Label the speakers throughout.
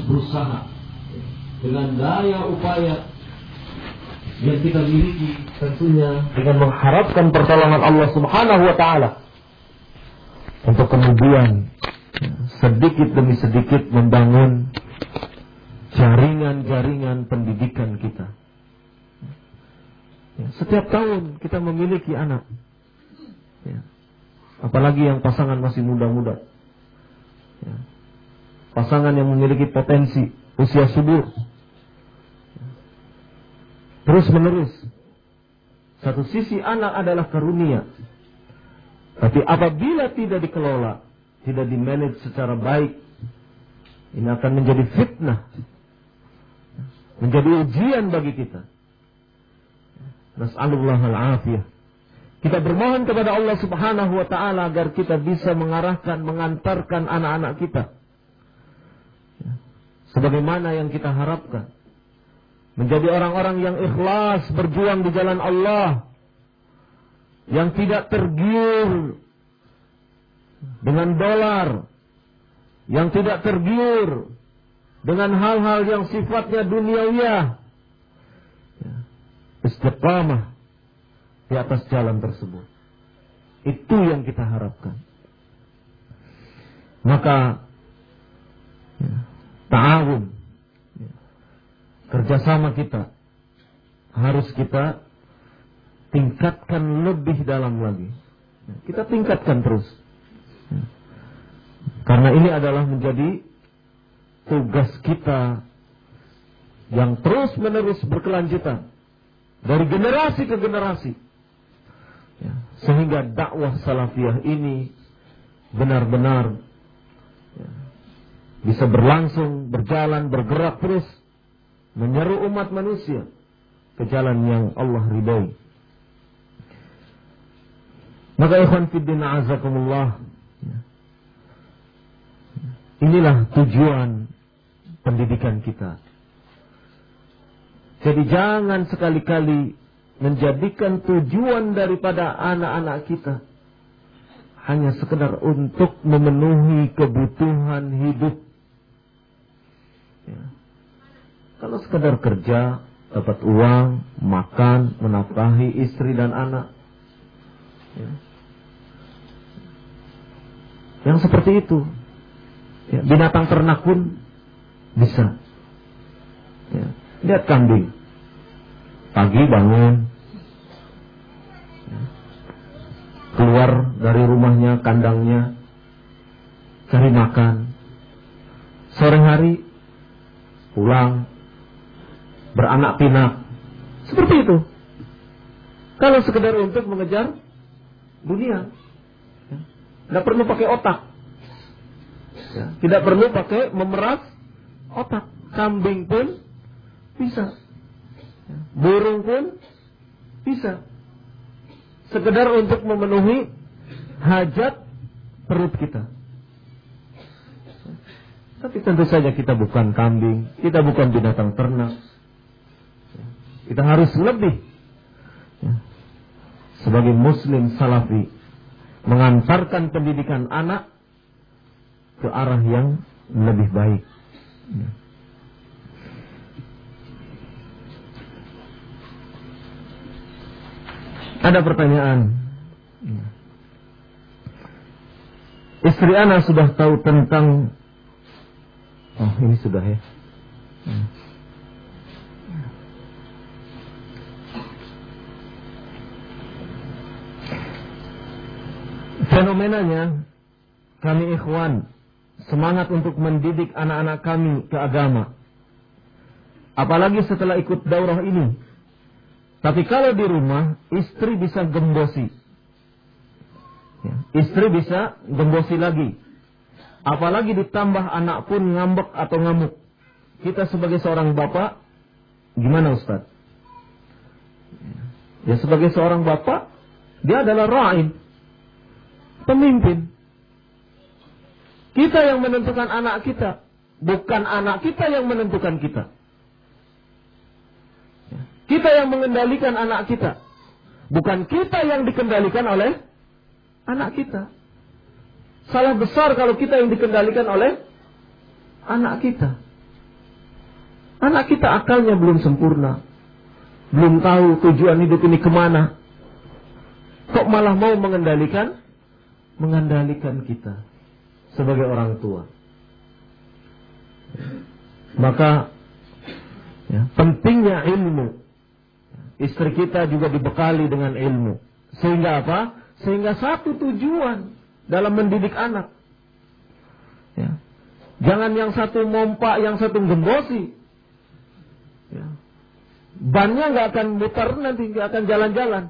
Speaker 1: harus berusaha dengan daya upaya yang kita miliki tentunya dengan mengharapkan pertolongan Allah Subhanahu wa taala untuk kemudian sedikit demi sedikit membangun jaringan-jaringan pendidikan kita. Ya, setiap tahun kita memiliki anak. Ya. Apalagi yang pasangan masih muda-muda. Pasangan yang memiliki potensi usia subur terus menerus. Satu sisi anak adalah karunia. Tapi apabila tidak dikelola, tidak dimanage secara baik, ini akan menjadi fitnah. Menjadi ujian bagi kita. Nas'alullah al-afiyah. Kita bermohon kepada Allah Subhanahu wa taala agar kita bisa mengarahkan, mengantarkan anak-anak kita sebagaimana yang kita harapkan. Menjadi orang-orang yang ikhlas berjuang di jalan Allah. Yang tidak tergiur dengan dolar. Yang tidak tergiur dengan hal-hal yang sifatnya duniawiyah ya. istiqamah di atas jalan tersebut. Itu yang kita harapkan. Maka ya, ta'awun kerjasama kita harus kita tingkatkan lebih dalam lagi. Kita tingkatkan terus. Karena ini adalah menjadi tugas kita yang terus menerus berkelanjutan dari generasi ke generasi. Ya, sehingga dakwah salafiyah ini benar-benar bisa berlangsung, berjalan, bergerak terus menyeru umat manusia ke jalan yang Allah ridhoi. Maka ikhwan fiddin azakumullah. Inilah tujuan pendidikan kita. Jadi jangan sekali-kali menjadikan tujuan daripada anak-anak kita hanya sekedar untuk memenuhi kebutuhan hidup. Ya. Kalau sekedar kerja, dapat uang, makan, menafkahi istri dan anak. Ya. Yang seperti itu. Ya, binatang ternak pun bisa. Ya. Lihat kambing. Pagi bangun. Ya. Keluar dari rumahnya, kandangnya. Cari makan. Sore hari pulang beranak pinak. Seperti itu. Kalau sekedar untuk mengejar dunia. Tidak perlu pakai otak. Ya. Tidak perlu pakai memeras otak. Kambing pun bisa. Ya. Burung pun bisa. Sekedar untuk memenuhi hajat perut kita. Tapi tentu saja kita bukan kambing, kita bukan binatang ternak. Kita harus lebih ya, sebagai muslim salafi mengantarkan pendidikan anak ke arah yang lebih baik. Ya. Ada pertanyaan. Ya. Istri anak sudah tahu tentang Oh, ini sudah ya. Hmm. Fenomenanya kami ikhwan semangat untuk mendidik anak-anak kami ke agama. Apalagi setelah ikut daurah ini. Tapi kalau di rumah istri bisa gembosi. Ya, istri bisa gembosi lagi. Apalagi ditambah anak pun ngambek atau ngamuk. Kita sebagai seorang bapak, gimana Ustaz? Ya sebagai seorang bapak, dia adalah ra'in pemimpin. Kita yang menentukan anak kita, bukan anak kita yang menentukan kita. Kita yang mengendalikan anak kita, bukan kita yang dikendalikan oleh anak kita. Salah besar kalau kita yang dikendalikan oleh anak kita. Anak kita akalnya belum sempurna. Belum tahu tujuan hidup ini ke mana. Kok malah mau mengendalikan? Mengendalikan kita sebagai orang tua. Maka ya, pentingnya ilmu. Istri kita juga dibekali dengan ilmu. Sehingga apa? Sehingga satu tujuan dalam mendidik anak. Ya. Jangan yang satu mompa, yang satu gembosi. Ya. Bannya nggak akan muter nanti, nggak akan jalan-jalan.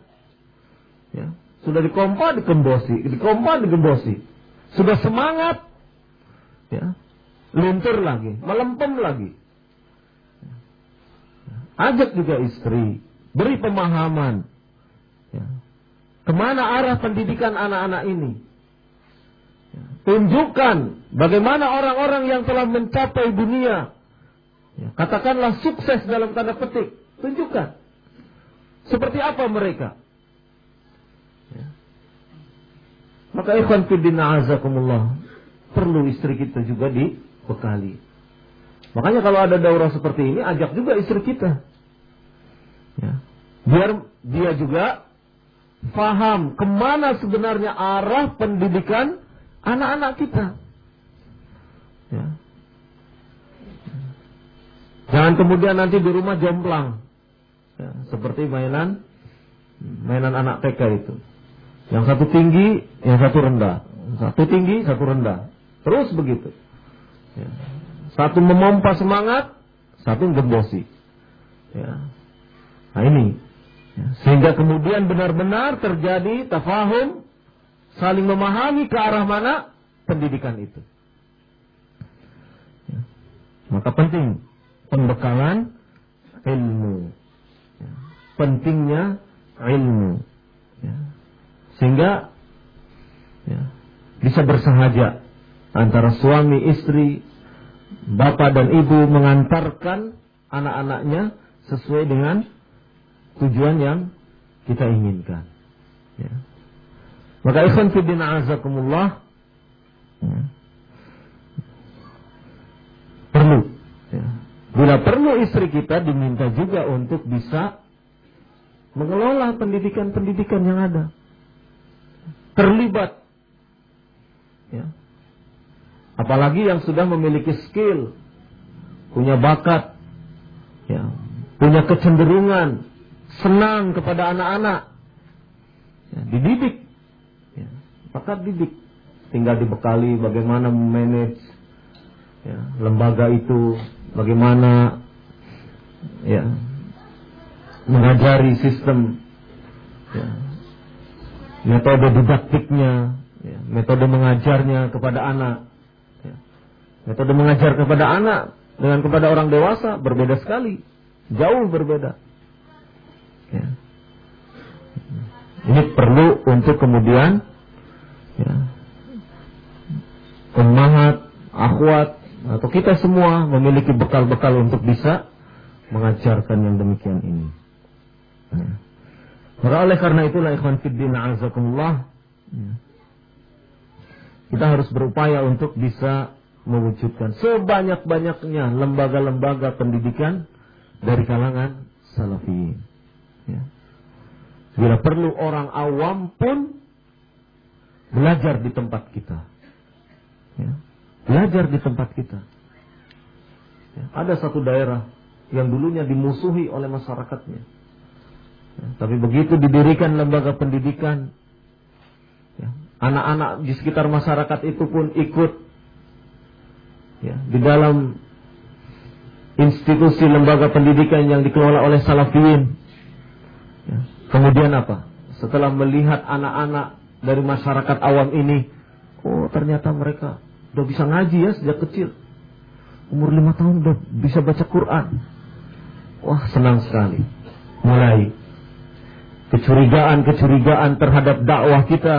Speaker 1: Ya. Sudah dikompa, digembosi, dikompa, digembosi. Sudah semangat, ya, luntur lagi, melempem lagi. Ya. Ajak juga istri, beri pemahaman. Ya. Ke mana arah pendidikan anak-anak ini? Tunjukkan bagaimana orang-orang yang telah mencapai dunia Ya, katakanlah sukses dalam tanda petik. Tunjukkan. Seperti apa mereka. Ya. Maka ikhwan fiddina azakumullah. Perlu istri kita juga dibekali. Makanya kalau ada daurah seperti ini, ajak juga istri kita. Ya. Biar dia juga faham ke mana sebenarnya arah pendidikan anak-anak kita. Ya. Jangan kemudian nanti di rumah jomplang. Ya, seperti mainan mainan anak TK itu. Yang satu tinggi, yang satu rendah. Satu tinggi, satu rendah. Terus begitu. Ya. Satu memompa semangat, satu gembosi. Ya. Nah ini. Ya. Sehingga kemudian benar-benar terjadi tafahum, saling memahami ke arah mana pendidikan itu. Ya. Maka penting pembekalan ilmu. Ya. Pentingnya ilmu. Ya. Sehingga bisa bersahaja antara suami istri, bapak dan ibu mengantarkan anak-anaknya sesuai dengan tujuan yang kita inginkan. Ya. Maka ikhwan fidina azakumullah ya. perlu ya, Bila perlu istri kita diminta juga untuk bisa mengelola pendidikan-pendidikan yang ada. Terlibat. Ya. Apalagi yang sudah memiliki skill, punya bakat, ya, punya kecenderungan, senang kepada anak-anak. Ya, dididik. Ya, bakat didik. Tinggal dibekali bagaimana memanage ya, lembaga itu bagaimana ya mengajari sistem ya, metode didaktiknya, ya, metode mengajarnya kepada anak. Ya. Metode mengajar kepada anak dengan kepada orang dewasa berbeda sekali, jauh berbeda. Ya. Ini perlu untuk kemudian ya, akhwat, atau kita semua memiliki bekal-bekal untuk bisa mengajarkan yang demikian ini. Maka oleh karena itulah ikhwan fiddin azakumullah ya. kita harus berupaya untuk bisa mewujudkan sebanyak-banyaknya lembaga-lembaga pendidikan dari kalangan salafiyin. Ya. Bila perlu orang awam pun belajar di tempat kita. Ya. Belajar di tempat kita. Ya, ada satu daerah yang dulunya dimusuhi oleh masyarakatnya. Ya, tapi begitu didirikan lembaga pendidikan, ya, anak-anak di sekitar masyarakat itu pun ikut ya, di dalam institusi lembaga pendidikan yang dikelola oleh salafiyin. Kemudian apa? Setelah melihat anak-anak dari masyarakat awam ini, oh ternyata mereka Udah bisa ngaji ya sejak kecil. Umur lima tahun udah bisa baca Quran. Wah senang sekali. Mulai kecurigaan-kecurigaan terhadap dakwah kita.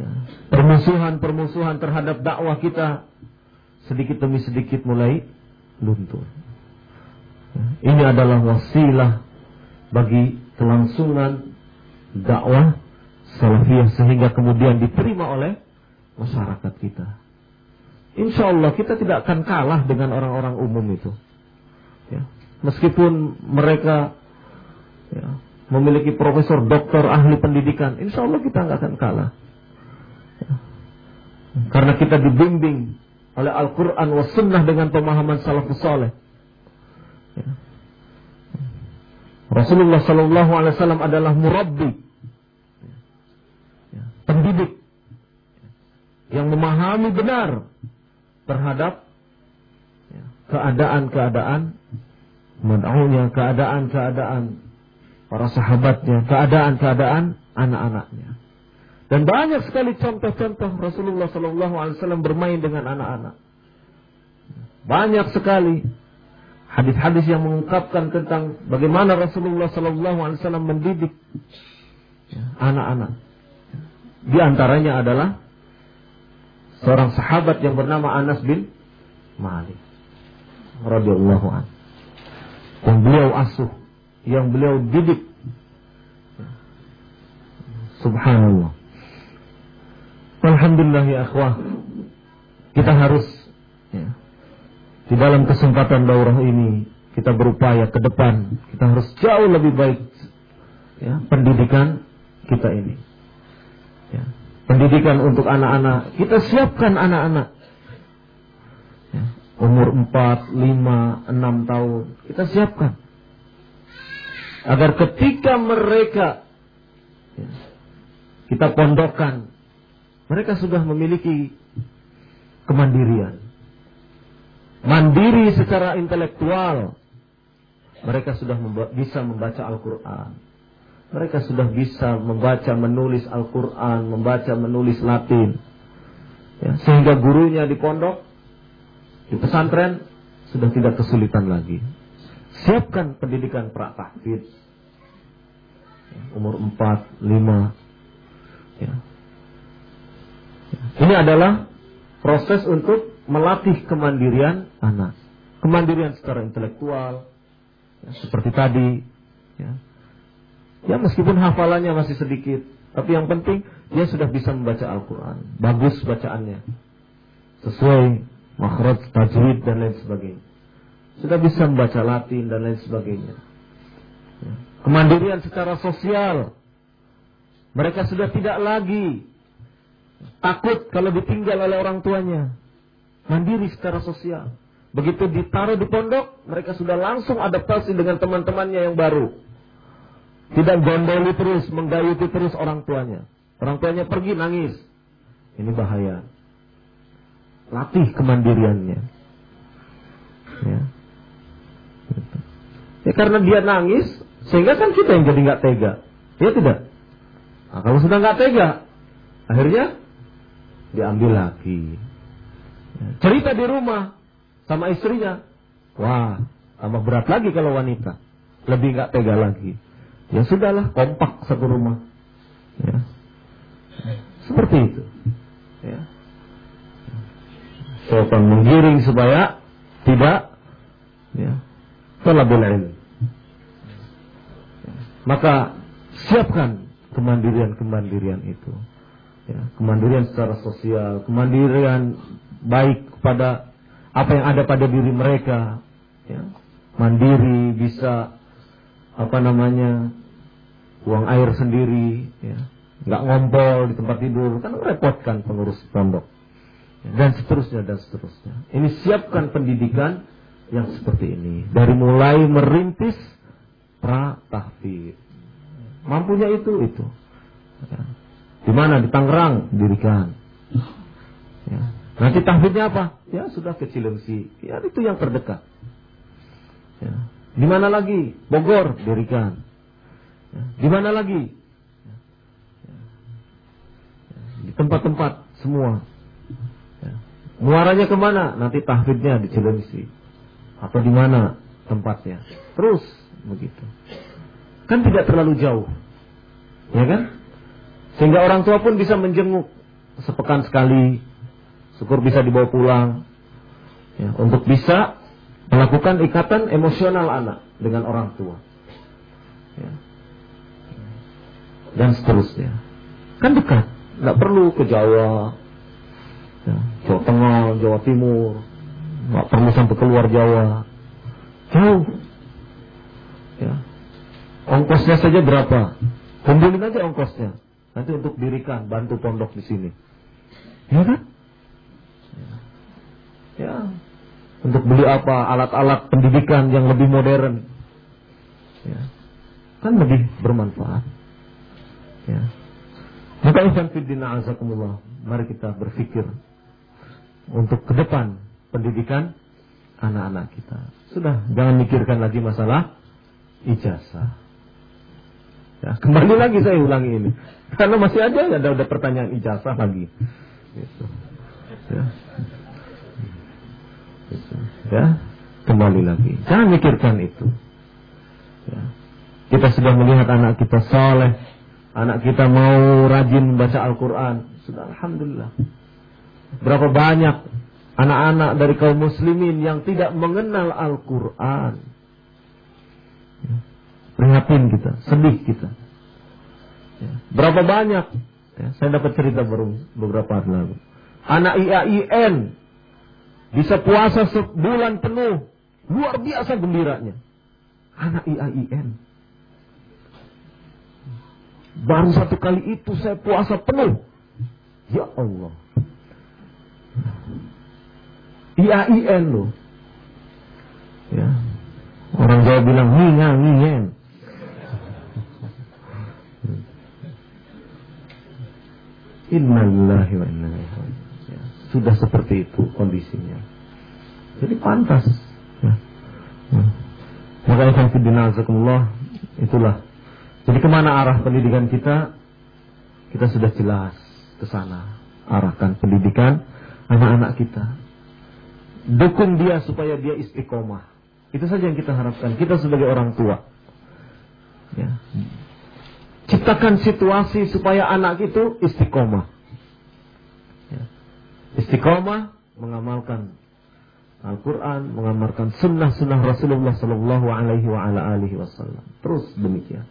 Speaker 1: Ya, permusuhan-permusuhan terhadap dakwah kita. Sedikit demi sedikit mulai luntur. Ya, ini adalah wasilah bagi kelangsungan dakwah salafiyah sehingga kemudian diterima oleh masyarakat kita. Insya Allah kita tidak akan kalah dengan orang-orang umum itu. Ya. Meskipun mereka ya, memiliki profesor, doktor, ahli pendidikan, insya Allah kita nggak akan kalah. Ya. Karena kita dibimbing oleh Al-Quran wa Sunnah dengan pemahaman salafus saleh. Ya. Rasulullah Sallallahu Alaihi Wasallam adalah murabbi, pendidik yang memahami benar terhadap keadaan-keadaan mud'unya, keadaan-keadaan para sahabatnya, keadaan-keadaan anak-anaknya. Dan banyak sekali contoh-contoh Rasulullah Sallallahu Alaihi Wasallam bermain dengan anak-anak. Banyak sekali hadis-hadis yang mengungkapkan tentang bagaimana Rasulullah Sallallahu Alaihi Wasallam mendidik anak-anak. Di antaranya adalah seorang sahabat yang bernama Anas bin Malik radhiyallahu an. Yang beliau asuh, yang beliau didik. Subhanallah. Alhamdulillah ya akhwah. Kita harus ya, di dalam kesempatan daurah ini kita berupaya ke depan. Kita harus jauh lebih baik ya, pendidikan kita ini. Ya, pendidikan untuk anak-anak. Kita siapkan anak-anak. Ya, umur 4, 5, 6 tahun. Kita siapkan. Agar ketika mereka ya, kita pondokkan mereka sudah memiliki kemandirian. Mandiri secara intelektual. Mereka sudah bisa membaca Al-Quran. Mereka sudah bisa membaca, menulis Al-Quran, membaca, menulis Latin. Ya, sehingga gurunya di pondok, di pesantren, sudah tidak kesulitan lagi. Siapkan pendidikan pra-tahfidz. Ya, umur 4, 5. Ya, ini adalah proses untuk melatih kemandirian anak. Kemandirian secara intelektual, ya, seperti tadi. Ya. ya meskipun hafalannya masih sedikit, tapi yang penting dia sudah bisa membaca Al-Quran. Bagus bacaannya. Sesuai makhraj, tajwid, dan lain sebagainya. Sudah bisa membaca Latin dan lain sebagainya. Ya. Kemandirian secara sosial. Mereka sudah tidak lagi Takut kalau ditinggal oleh orang tuanya. Mandiri secara sosial. Begitu ditaruh di pondok, mereka sudah langsung adaptasi dengan teman-temannya yang baru. Tidak gondoli terus, menggayuti terus orang tuanya. Orang tuanya pergi nangis. Ini bahaya. Latih kemandiriannya. Ya. ya karena dia nangis, sehingga kan kita yang jadi nggak tega. Ya tidak? Nah, kalau sudah nggak tega, akhirnya diambil lagi. Cerita di rumah sama istrinya, wah tambah berat lagi kalau wanita, lebih nggak tega lagi. Ya sudahlah, kompak satu rumah. Ya. Seperti itu. Ya. Syaitan menggiring supaya tidak ya, terlebih lain. Maka siapkan kemandirian-kemandirian itu ya, kemandirian secara sosial, kemandirian baik kepada apa yang ada pada diri mereka, ya, mandiri bisa apa namanya uang air sendiri, ya, nggak ngompol di tempat tidur, kan merepotkan pengurus pondok ya, dan seterusnya dan seterusnya. Ini siapkan pendidikan yang seperti ini dari mulai merintis pra tahfidz. Mampunya itu itu. Ya. Di mana? Di Tangerang dirikan. Ya. Nanti tahfidnya apa? Ya sudah ke Cilengsi. Ya itu yang terdekat. Ya. Di mana lagi? Bogor dirikan. Ya. Di mana lagi? Ya. Ya. Di tempat-tempat semua. Ya. Muaranya ke mana? Nanti tahfidnya di Cilengsi. Atau di mana tempatnya? Terus begitu. Kan tidak terlalu jauh. Ya kan? Sehingga orang tua pun bisa menjenguk sepekan sekali. Syukur bisa dibawa pulang. Ya, untuk bisa melakukan ikatan emosional anak dengan orang tua. Ya. Dan seterusnya. Kan dekat. Nggak perlu ke Jawa. Ya, Jawa Tengah, Jawa Timur. Nggak perlu sampai keluar Jawa. Jauh. Ya. Ongkosnya saja berapa? Kumpulin aja ongkosnya. Nanti untuk dirikan, bantu pondok di sini. Ya kan? Ya. Untuk beli apa? Alat-alat pendidikan yang lebih modern. Ya. Kan lebih bermanfaat. Ya. Maka Ikhwan Fiddin Azakumullah Mari kita berpikir Untuk ke depan Pendidikan anak-anak kita Sudah, jangan mikirkan lagi masalah Ijazah ya, Kembali lagi saya ulangi ini Karena masih ada ada, ada pertanyaan ijazah lagi gitu. ya. Gitu. ya Kembali lagi Jangan mikirkan itu ya. Kita sudah melihat anak kita soleh Anak kita mau rajin baca Al-Quran. Sudah Alhamdulillah. Berapa banyak anak-anak dari kaum muslimin yang tidak mengenal Al-Quran. Ya. Prihatin kita, sedih kita. Ya. Berapa banyak, ya, saya dapat cerita baru beberapa hari lalu. Anak IAIN bisa puasa sebulan penuh. Luar biasa gembiranya. Anak IAIN Baru satu kali itu saya puasa penuh. Ya Allah. IAIN loh. Ya. Orang Jawa bilang nginga ngingen. Innalillahi wa inna ya. Sudah seperti itu kondisinya. Jadi pantas. Ya. Ya. Maka Allah itulah jadi ke mana arah pendidikan kita? Kita sudah jelas ke sana. Arahkan pendidikan anak-anak kita. Dukung dia supaya dia istiqomah. Itu saja yang kita harapkan. Kita sebagai orang tua. Ya. Ciptakan situasi supaya anak itu istiqomah. Ya. Istiqomah mengamalkan Al-Quran, mengamalkan sunnah-sunnah Rasulullah Sallallahu Alaihi Wasallam. Terus demikian.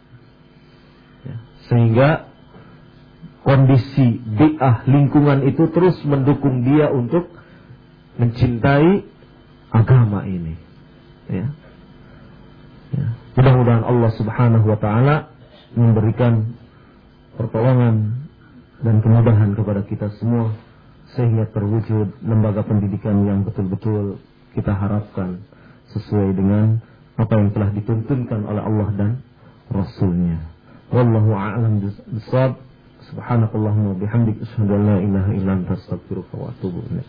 Speaker 1: Ya. Sehingga kondisi bi'ah lingkungan itu terus mendukung dia untuk mencintai agama ini. Ya. Ya. Mudah-mudahan Allah Subhanahu wa taala memberikan pertolongan dan kemudahan kepada kita semua sehingga terwujud lembaga pendidikan yang betul-betul kita harapkan sesuai dengan apa yang telah dituntunkan oleh Allah dan Rasulnya. Wallahu a'lam bishawab. Subhanakallahumma bihamdik asyhadu an la ilaha illa anta astaghfiruka wa atubu ilaik.